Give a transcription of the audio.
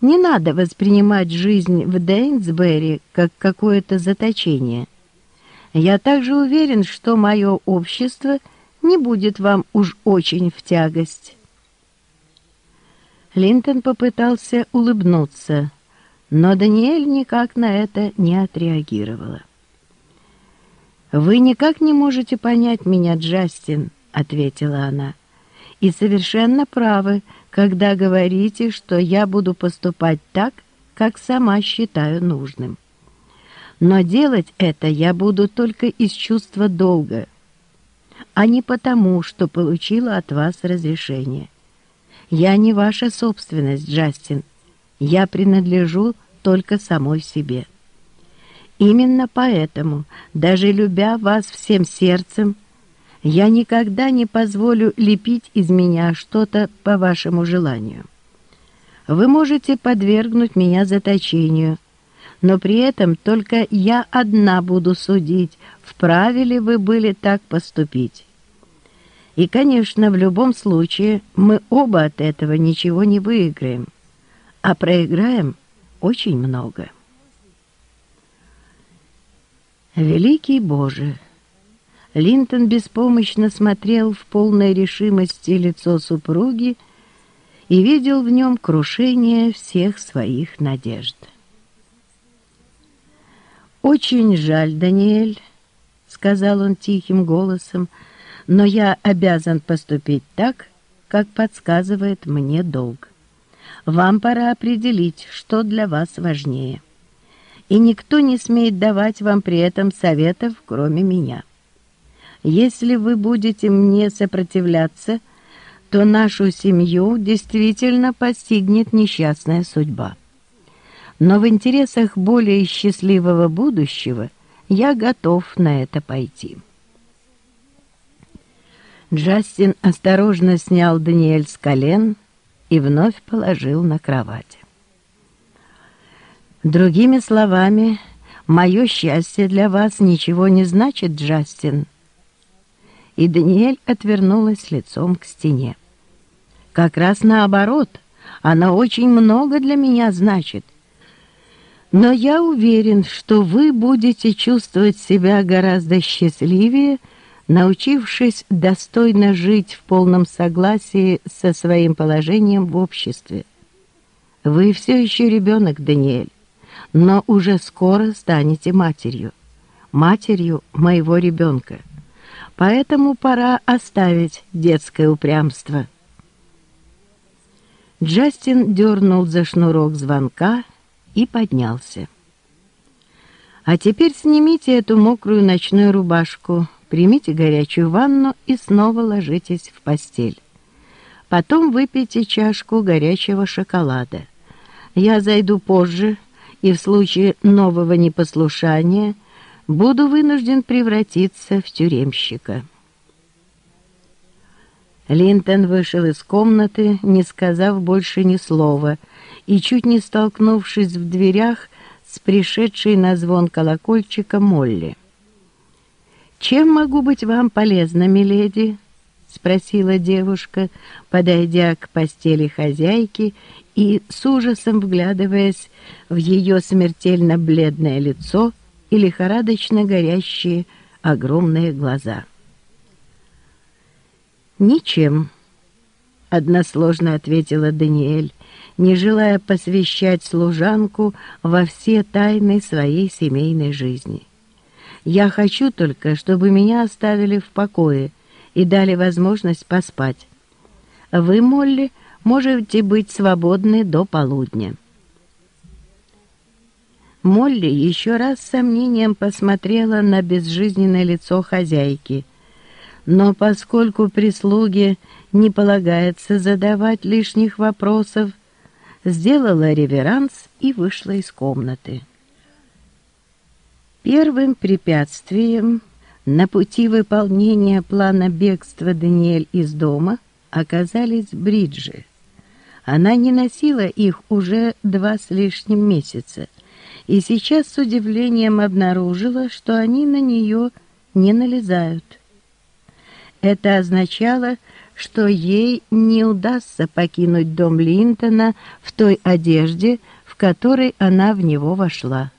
Не надо воспринимать жизнь в Дейнсбери как какое-то заточение. Я также уверен, что мое общество не будет вам уж очень в тягость. Линтон попытался улыбнуться, но Даниэль никак на это не отреагировала. «Вы никак не можете понять меня, Джастин», — ответила она, — «и совершенно правы, когда говорите, что я буду поступать так, как сама считаю нужным. Но делать это я буду только из чувства долга, а не потому, что получила от вас разрешение. Я не ваша собственность, Джастин, я принадлежу только самой себе». Именно поэтому, даже любя вас всем сердцем, я никогда не позволю лепить из меня что-то по вашему желанию. Вы можете подвергнуть меня заточению, но при этом только я одна буду судить, вправе ли вы были так поступить. И, конечно, в любом случае мы оба от этого ничего не выиграем, а проиграем очень много. Великий Боже! Линтон беспомощно смотрел в полной решимости лицо супруги и видел в нем крушение всех своих надежд. «Очень жаль, Даниэль», — сказал он тихим голосом, «но я обязан поступить так, как подсказывает мне долг. Вам пора определить, что для вас важнее» и никто не смеет давать вам при этом советов, кроме меня. Если вы будете мне сопротивляться, то нашу семью действительно постигнет несчастная судьба. Но в интересах более счастливого будущего я готов на это пойти. Джастин осторожно снял Даниэль с колен и вновь положил на кровать. Другими словами, мое счастье для вас ничего не значит, Джастин. И Даниэль отвернулась лицом к стене. Как раз наоборот, она очень много для меня значит. Но я уверен, что вы будете чувствовать себя гораздо счастливее, научившись достойно жить в полном согласии со своим положением в обществе. Вы все еще ребенок, Даниэль но уже скоро станете матерью, матерью моего ребенка. Поэтому пора оставить детское упрямство. Джастин дернул за шнурок звонка и поднялся. «А теперь снимите эту мокрую ночную рубашку, примите горячую ванну и снова ложитесь в постель. Потом выпейте чашку горячего шоколада. Я зайду позже, и в случае нового непослушания буду вынужден превратиться в тюремщика. Линтон вышел из комнаты, не сказав больше ни слова, и, чуть не столкнувшись в дверях с пришедшей на звон колокольчика Молли. «Чем могу быть вам полезна, миледи?» — спросила девушка, подойдя к постели хозяйки и с ужасом вглядываясь в ее смертельно бледное лицо и лихорадочно горящие огромные глаза. «Ничем», — односложно ответила Даниэль, не желая посвящать служанку во все тайны своей семейной жизни. «Я хочу только, чтобы меня оставили в покое и дали возможность поспать. Вы, Молли, — можете быть свободны до полудня». Молли еще раз с сомнением посмотрела на безжизненное лицо хозяйки, но поскольку прислуге не полагается задавать лишних вопросов, сделала реверанс и вышла из комнаты. Первым препятствием на пути выполнения плана бегства Даниэль из дома оказались бриджи. Она не носила их уже два с лишним месяца, и сейчас с удивлением обнаружила, что они на нее не налезают. Это означало, что ей не удастся покинуть дом Линтона в той одежде, в которой она в него вошла.